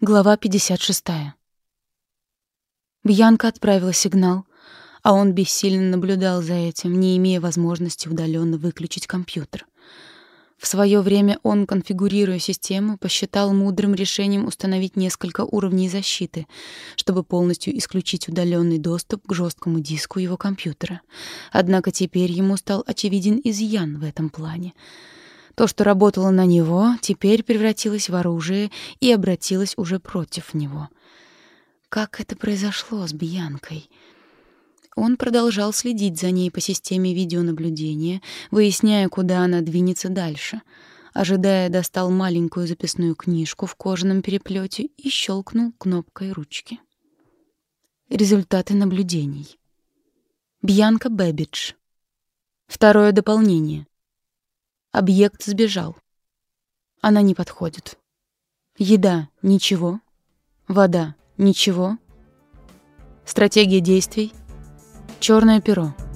Глава 56. Бьянка отправила сигнал, а он бессильно наблюдал за этим, не имея возможности удаленно выключить компьютер. В свое время он, конфигурируя систему, посчитал мудрым решением установить несколько уровней защиты, чтобы полностью исключить удаленный доступ к жесткому диску его компьютера. Однако теперь ему стал очевиден изъян в этом плане — то, что работало на него, теперь превратилось в оружие и обратилось уже против него. Как это произошло с Бьянкой? Он продолжал следить за ней по системе видеонаблюдения, выясняя, куда она двинется дальше. Ожидая, достал маленькую записную книжку в кожаном переплете и щелкнул кнопкой ручки. Результаты наблюдений. Бьянка Бэбидж. Второе дополнение. Объект сбежал. Она не подходит. Еда — ничего. Вода — ничего. Стратегия действий — черное перо —